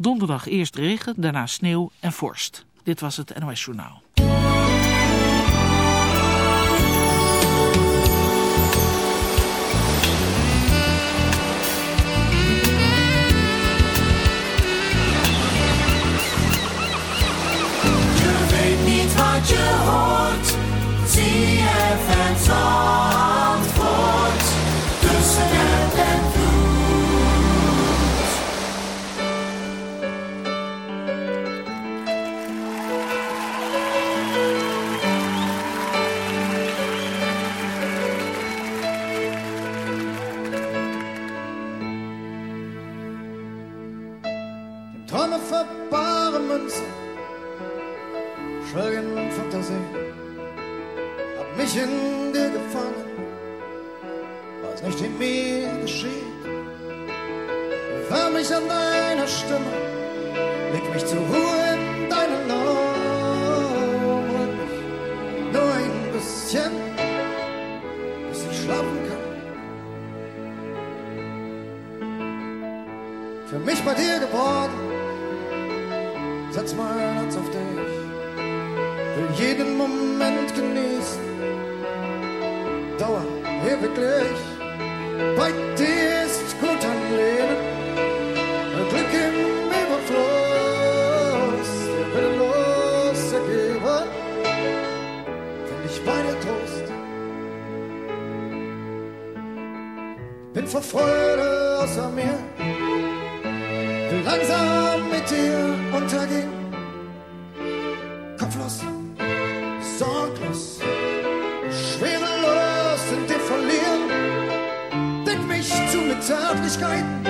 Donderdag eerst regen, daarna sneeuw en vorst. Dit was het NOS Journaal. Je weet niet wat je hoort. Zie je het antwoord Münzen, Schwelgen und Fantasie. Hab mich in dir gefangen, weiß nicht, wie mir geschieht. Wärm mich an deiner Stimme, leg mich zur Ruhe in deinen mich nur ein bisschen, bis ich schlafen kann. Für mich bei dir geworden setz mein Herz auf dich, will jeden Moment genießen, Dauer ewiglich. Bei dir ist gut am Leben, Glück im Überfluss, der willenlos ergeben, find ich bei dir Trost. Bin vor Freude außer mir, langsam mit dir untergehen. Kopflos, sorglos, schwerelos in dir verlieren. Deck mich zu mit Zärtlichkeiten.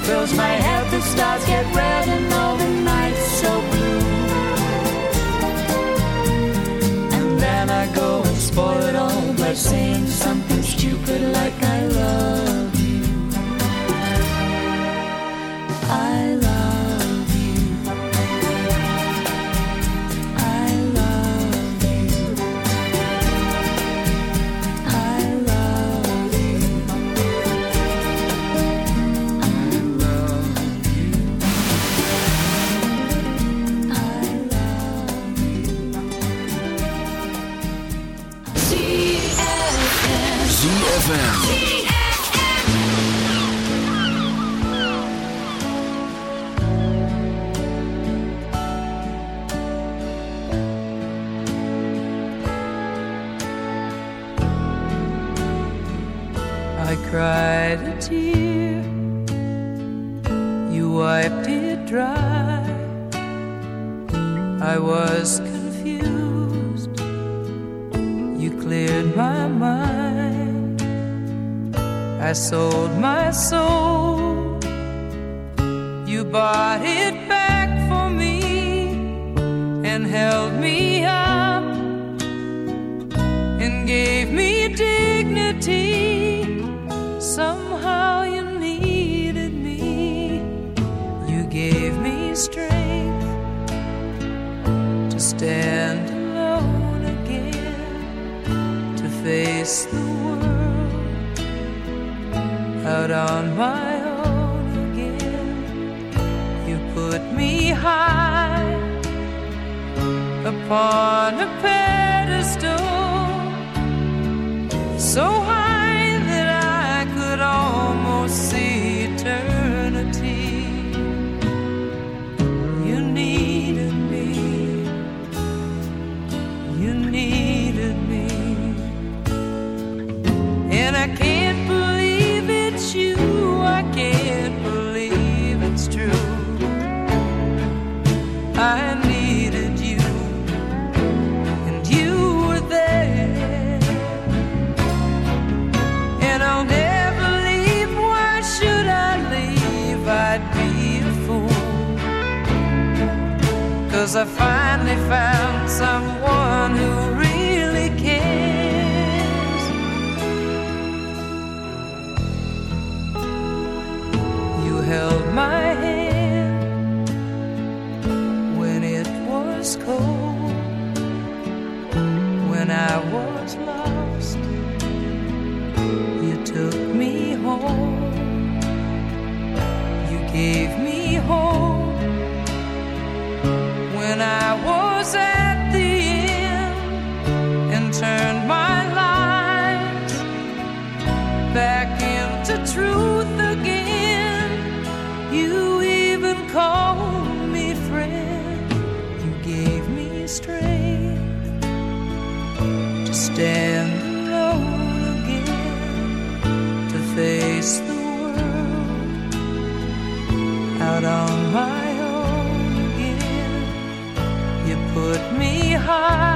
fills my head. The stars get red and stand alone again to face the world out on my own again. You put me high upon a pedestal, so high. Cause I finally found someone who out on my own again. You put me high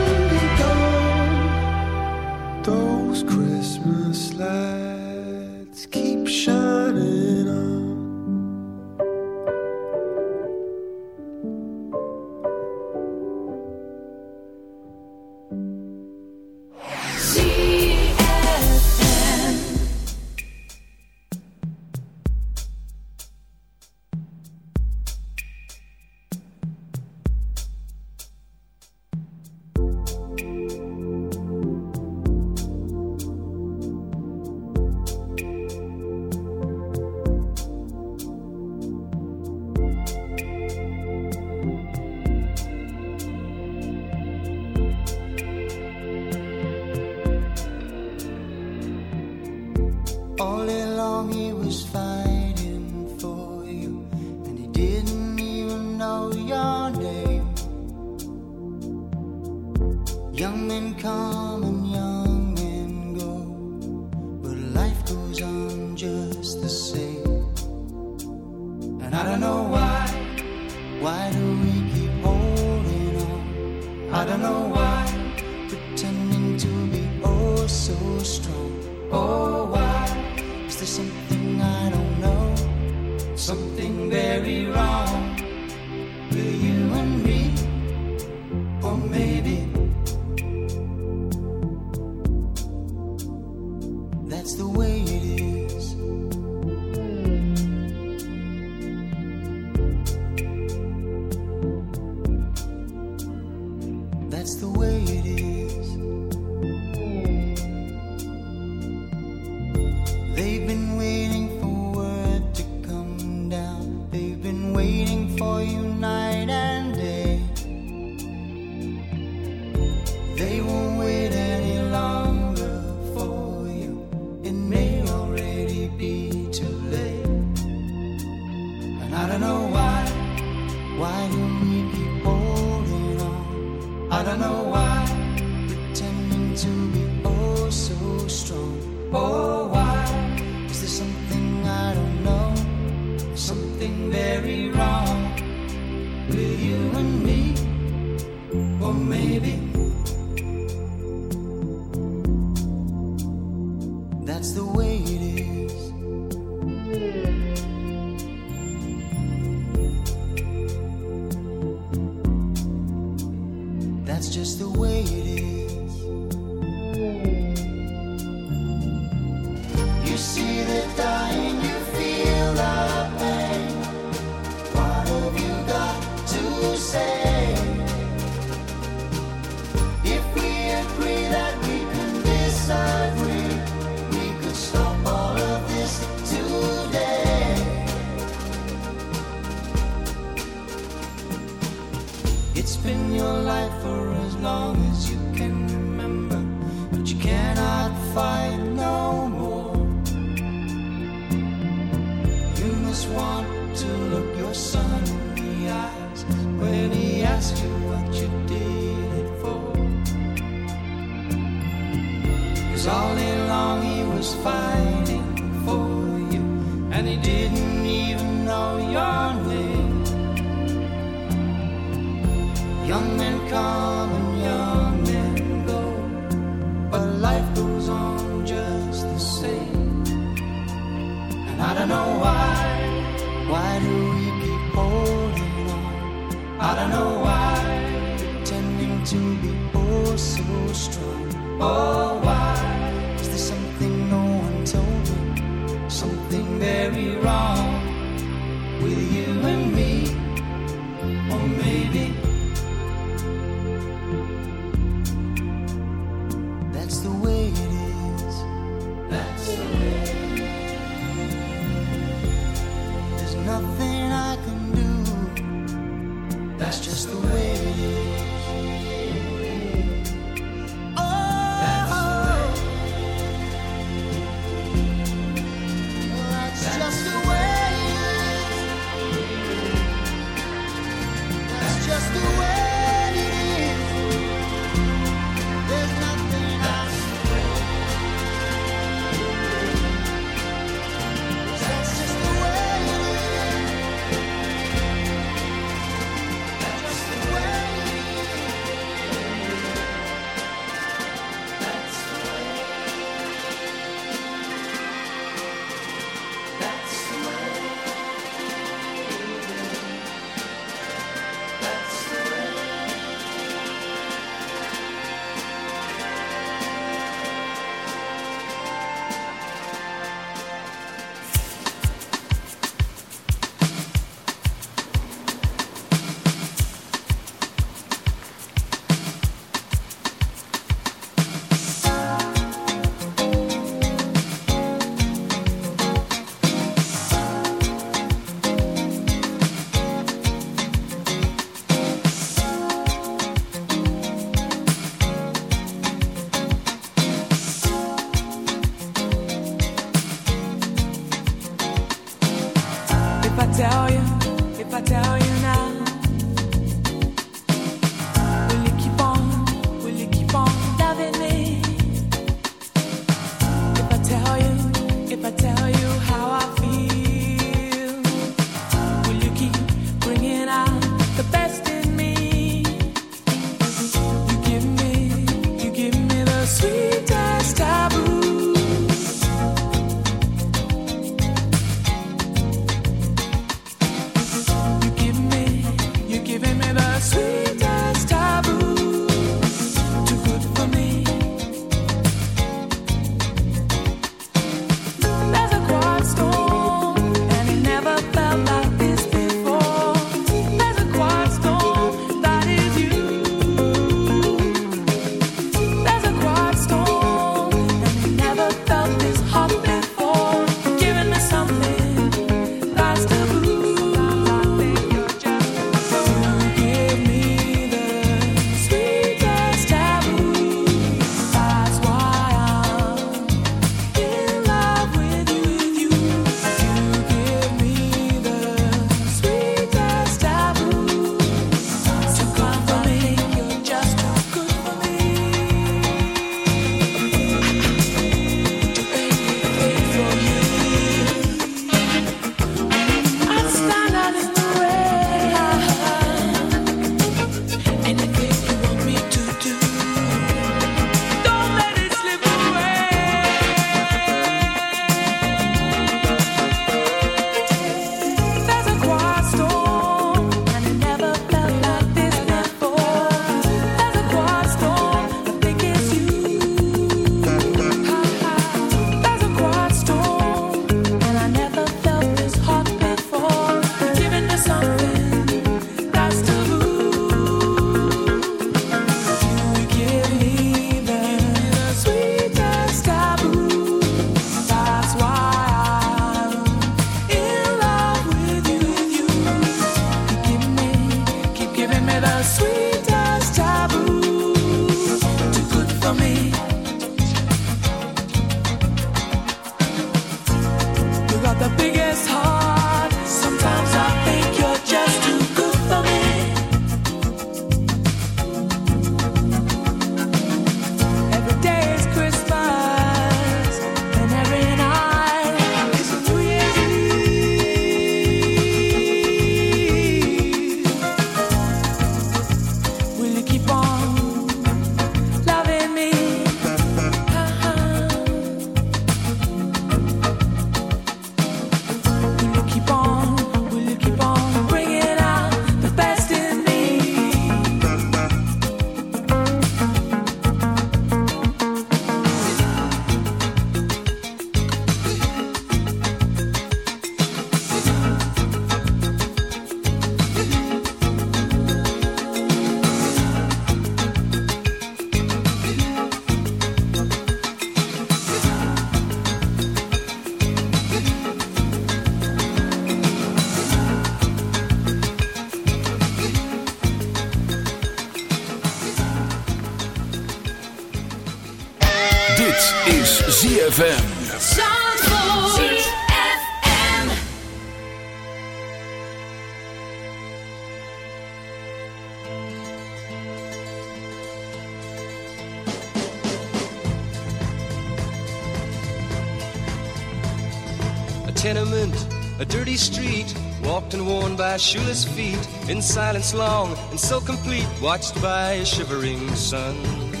Shoeless feet, in silence long and so complete, watched by a shivering sun.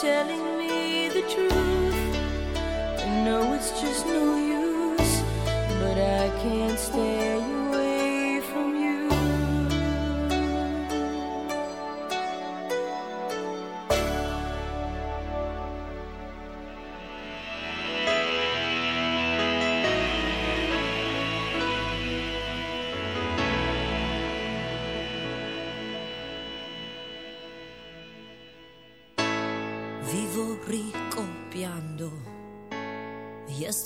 Telling me the truth. I know it's just no use, but I can't stay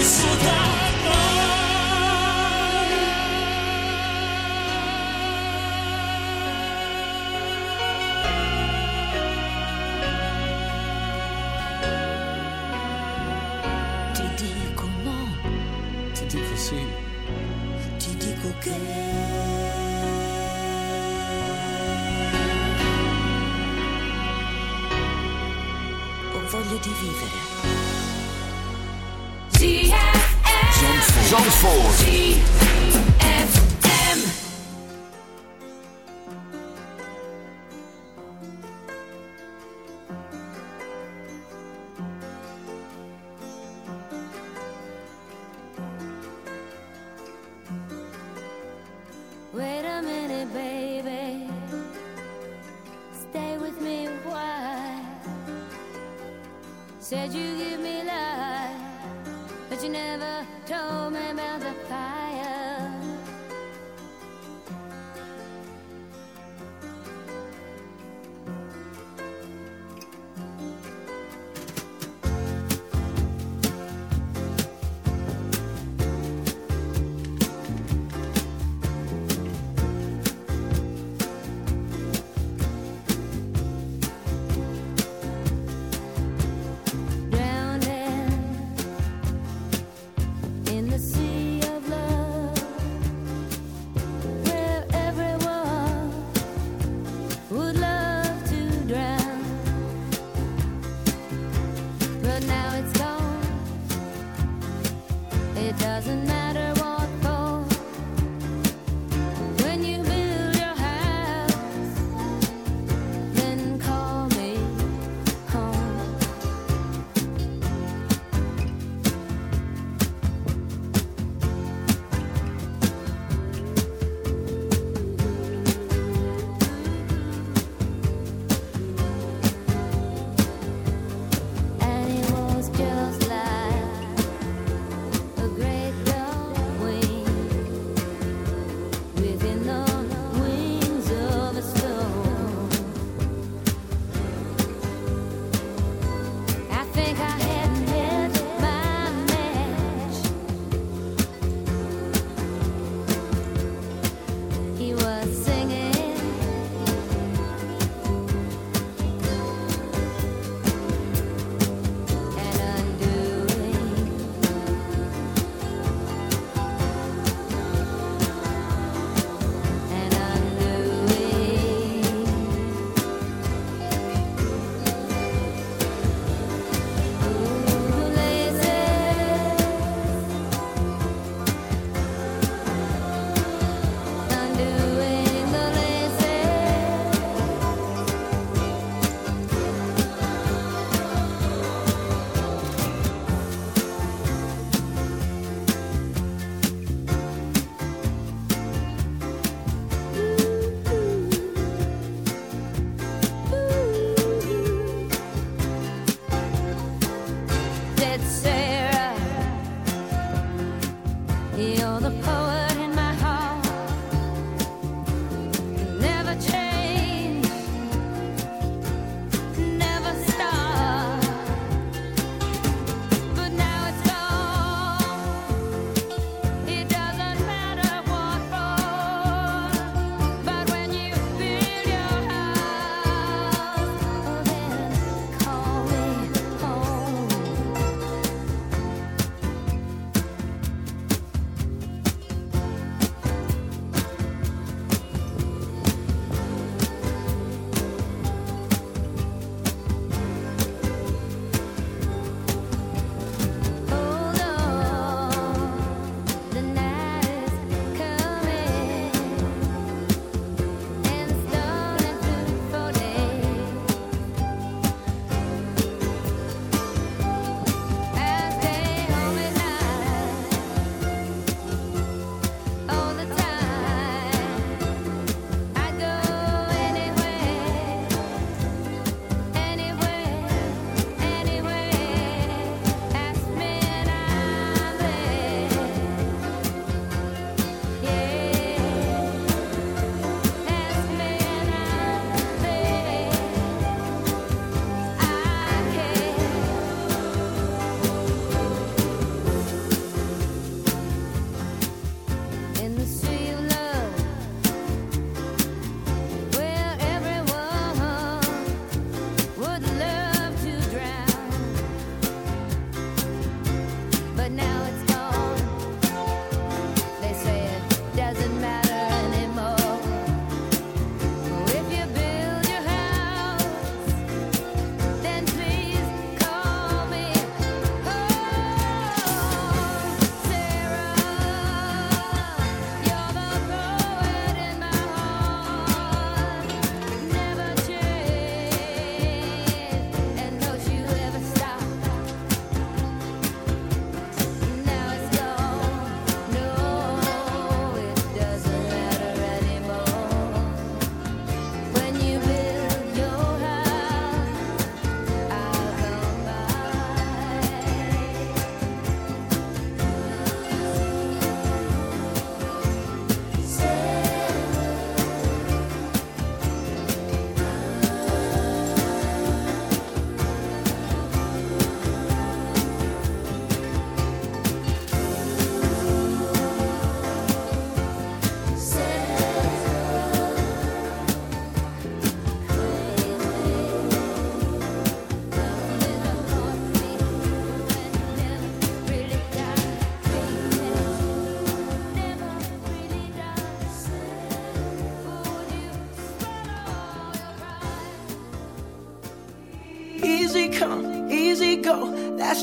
Non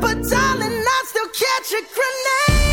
But darling, I still catch a grenade.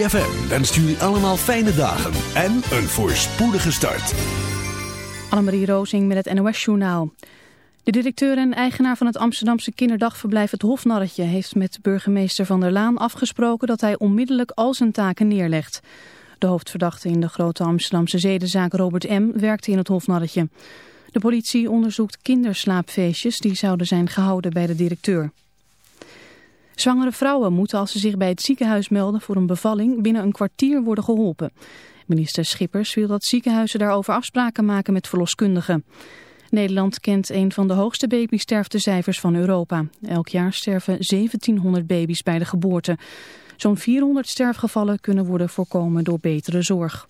Dan wenst jullie allemaal fijne dagen en een voorspoedige start. Annemarie Rozing met het NOS Journaal. De directeur en eigenaar van het Amsterdamse kinderdagverblijf Het Hofnarretje... heeft met burgemeester Van der Laan afgesproken dat hij onmiddellijk al zijn taken neerlegt. De hoofdverdachte in de grote Amsterdamse zedenzaak Robert M. werkte in het Hofnarretje. De politie onderzoekt kinderslaapfeestjes die zouden zijn gehouden bij de directeur. Zwangere vrouwen moeten als ze zich bij het ziekenhuis melden voor een bevalling binnen een kwartier worden geholpen. Minister Schippers wil dat ziekenhuizen daarover afspraken maken met verloskundigen. Nederland kent een van de hoogste babysterftecijfers van Europa. Elk jaar sterven 1700 baby's bij de geboorte. Zo'n 400 sterfgevallen kunnen worden voorkomen door betere zorg.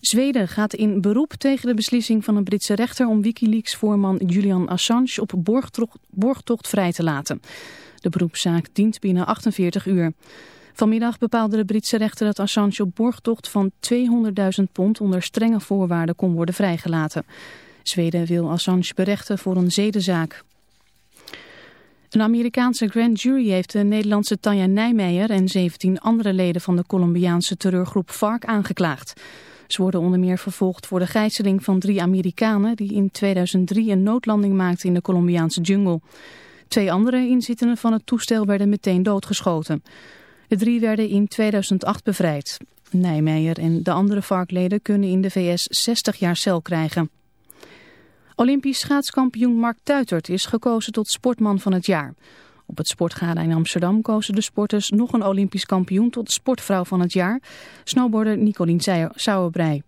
Zweden gaat in beroep tegen de beslissing van een Britse rechter om Wikileaks-voorman Julian Assange op borgtocht, borgtocht vrij te laten. De beroepszaak dient binnen 48 uur. Vanmiddag bepaalde de Britse rechter dat Assange op borgtocht van 200.000 pond onder strenge voorwaarden kon worden vrijgelaten. Zweden wil Assange berechten voor een zedenzaak. Een Amerikaanse grand jury heeft de Nederlandse Tanja Nijmeijer en 17 andere leden van de Colombiaanse terreurgroep FARC aangeklaagd. Ze worden onder meer vervolgd voor de gijzeling van drie Amerikanen die in 2003 een noodlanding maakten in de Colombiaanse jungle. Twee andere inzittenden van het toestel werden meteen doodgeschoten. De drie werden in 2008 bevrijd. Nijmeijer en de andere FARC-leden kunnen in de VS 60 jaar cel krijgen. Olympisch schaatskampioen Mark Tuitert is gekozen tot sportman van het jaar. Op het Sportgala in Amsterdam kozen de sporters nog een Olympisch kampioen tot sportvrouw van het jaar, snowboarder Nicolien Sauerbrei.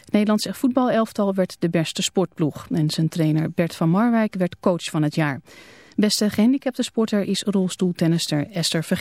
Het Nederlandse voetbalelftal werd de beste sportploeg en zijn trainer Bert van Marwijk werd coach van het jaar. Beste gehandicapte sporter is rolstoeltennister Esther Vergeet.